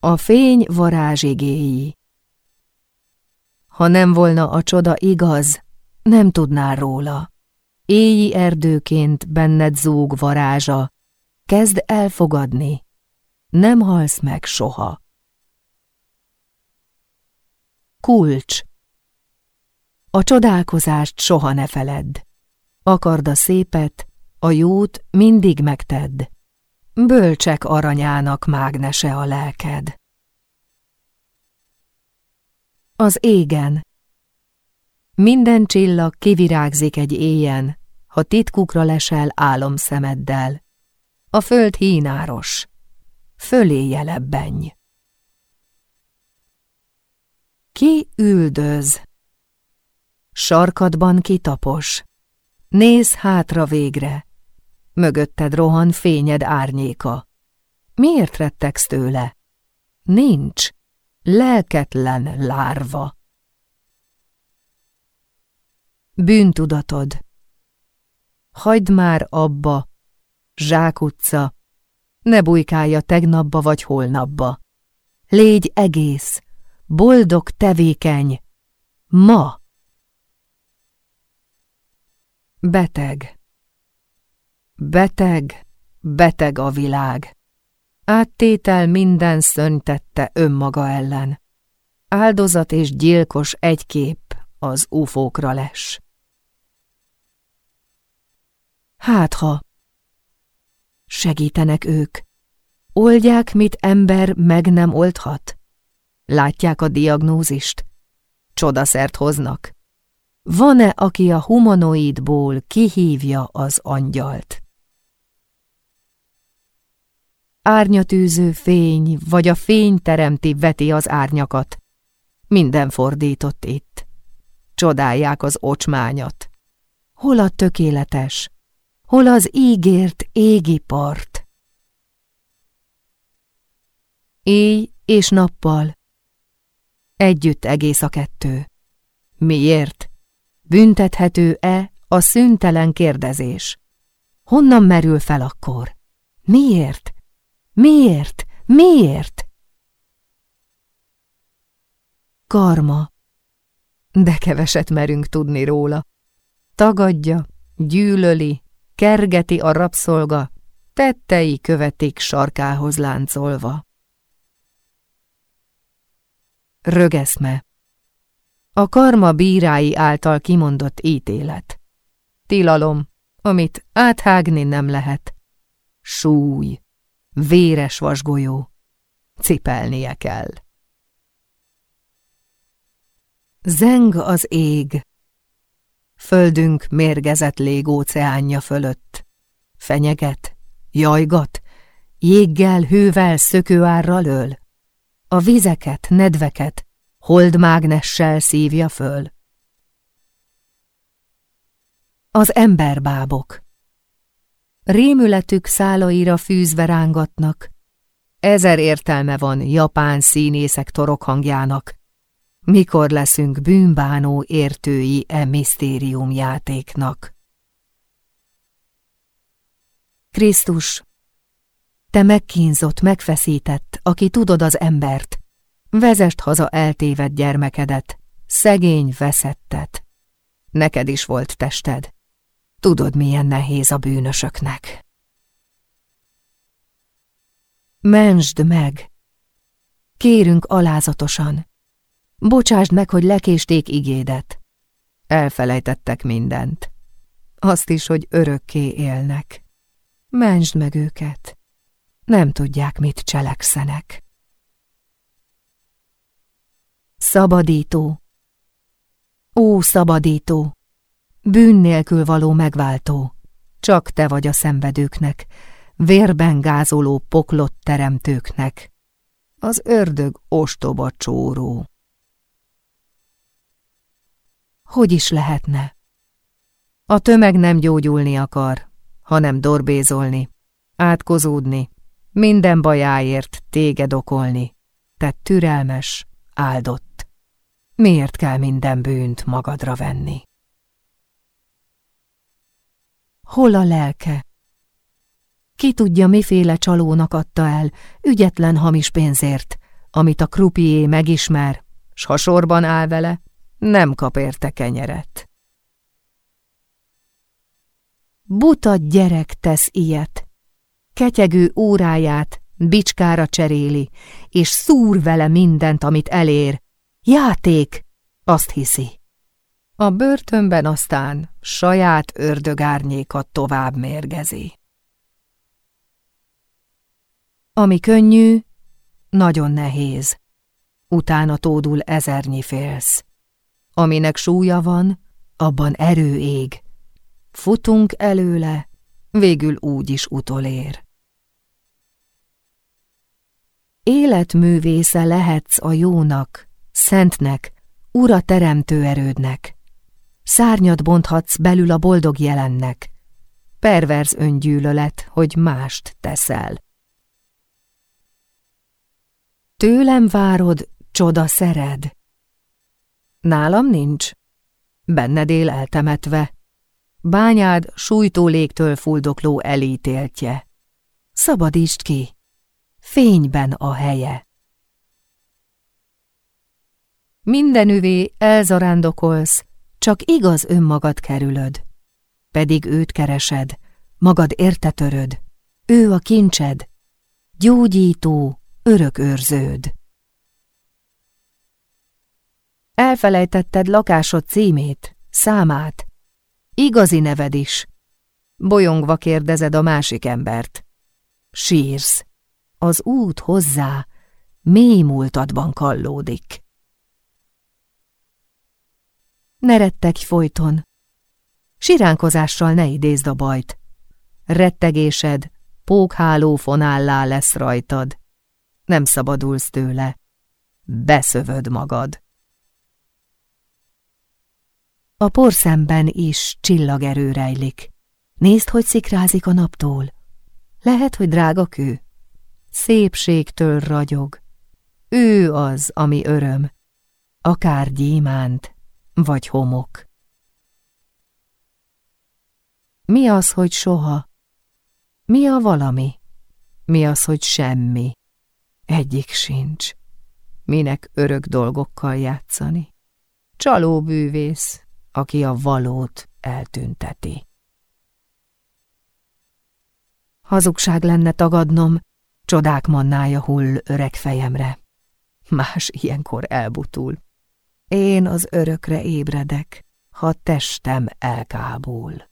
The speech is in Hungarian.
A fény varázsigéi Ha nem volna a csoda igaz, nem tudnál róla. Éji erdőként benned zúg varázsa, kezd elfogadni, nem halsz meg soha. Kulcs A csodálkozást soha ne feledd. Akard a szépet, a jót mindig megtedd. Bölcsek aranyának mágnese a lelked. Az égen Minden csillag kivirágzik egy éjen, ha titkukra lesel álomszemeddel. A föld hínáros, fölé lebbenj. Ki üldöz? Sarkadban kitapos. Néz hátra végre. Mögötted rohan fényed árnyéka. Miért rettegsz tőle? Nincs. Lelketlen lárva. Bűntudatod. Hagyd már abba, zsákutca, ne bujkálja tegnapba vagy holnapba. Légy egész, boldog tevékeny, ma. Beteg. Beteg, beteg a világ. Áttétel minden szöntette önmaga ellen. Áldozat és gyilkos egy kép az ufókra les. Hát ha segítenek ők, oldják, mit ember meg nem oldhat. Látják a diagnózist? Csodaszert hoznak. Van-e, aki a humanoidból kihívja az angyalt? Árnyatűző fény, vagy a fény teremti veti az árnyakat. Minden fordított itt. Csodálják az ocsmányat. Hol a tökéletes? Hol az ígért égi part? Éj és nappal. Együtt egész a kettő. Miért? Büntethető-e a szüntelen kérdezés? Honnan merül fel akkor? Miért? Miért? Miért? Karma. De keveset merünk tudni róla. Tagadja, gyűlöli, kergeti a rabszolga, tettei követik sarkához láncolva. Rögeszme A karma bírái által kimondott ítélet. Tilalom, amit áthágni nem lehet. Súly, véres vasgolyó, cipelnie kell. Zeng az ég, Földünk mérgezett légóceánja fölött. Fenyeget, jajgat, jéggel, hővel, szökőárral öl. A vizeket, nedveket holdmágnessel szívja föl. Az emberbábok Rémületük szálaira fűzve rángatnak. Ezer értelme van japán színészek torokhangjának, mikor leszünk bűnbánó értői e misztérium játéknak. Krisztus, te megkínzott, megfeszített, aki tudod az embert, vezest haza eltévedt gyermekedet, szegény veszettet. Neked is volt tested. Tudod, milyen nehéz a bűnösöknek. Mensd meg! Kérünk alázatosan, Bocsásd meg, hogy lekésték igédet. Elfelejtettek mindent. Azt is, hogy örökké élnek. Mentsd meg őket. Nem tudják, mit cselekszenek. Szabadító Ó, szabadító! Bűn nélkül való megváltó! Csak te vagy a szenvedőknek, vérben gázoló poklott teremtőknek. Az ördög ostoba csóró. Hogy is lehetne? A tömeg nem gyógyulni akar, hanem dorbézolni, átkozódni, minden bajáért téged okolni. Te türelmes, áldott. Miért kell minden bűnt magadra venni? Hol a lelke? Ki tudja, miféle csalónak adta el, ügyetlen hamis pénzért, amit a krupié megismer, s ha sorban áll vele, nem kap érte kenyeret. Buta gyerek tesz ilyet. Ketyegő óráját bicskára cseréli, és szúr vele mindent, amit elér. Játék, azt hiszi. A börtönben aztán saját ördögárnyékat tovább mérgezi. Ami könnyű, nagyon nehéz. Utána tódul ezernyi félsz. Aminek súlya van, abban erő ég. Futunk előle, végül úgy is utolér. Életművésze lehetsz a jónak, szentnek, ura teremtő erődnek. Szárnyat bonthatsz belül a boldog jelennek. Perverz öngyűlölet, hogy mást teszel. Tőlem várod, csoda szered. Nálam nincs. Benned él eltemetve. Bányád sújtó légtől fuldokló elítéltje. Szabadítsd ki, fényben a helye. Mindenüvé elzarándokolsz, csak igaz önmagad kerülöd. Pedig őt keresed, magad értetöröd, ő a kincsed, gyógyító, örök őrződ. Elfelejtetted lakásod címét, számát, igazi neved is. Bolyongva kérdezed a másik embert. Sírsz. Az út hozzá mély múltadban kallódik. Ne rettegj folyton. Siránkozással ne idézd a bajt. Rettegésed pókháló fonállá lesz rajtad. Nem szabadulsz tőle. Beszövöd magad. A porszemben is csillagerő rejlik. Nézd, hogy szikrázik a naptól. Lehet, hogy drága kő. Szépségtől ragyog. Ő az, ami öröm. Akár gyémánt, vagy homok. Mi az, hogy soha? Mi a valami? Mi az, hogy semmi? Egyik sincs. Minek örök dolgokkal játszani? Csaló bűvész, aki a valót eltünteti. Hazugság lenne tagadnom, csodák mannája hull öreg fejemre. Más ilyenkor elbutul. Én az örökre ébredek, ha testem elkábul.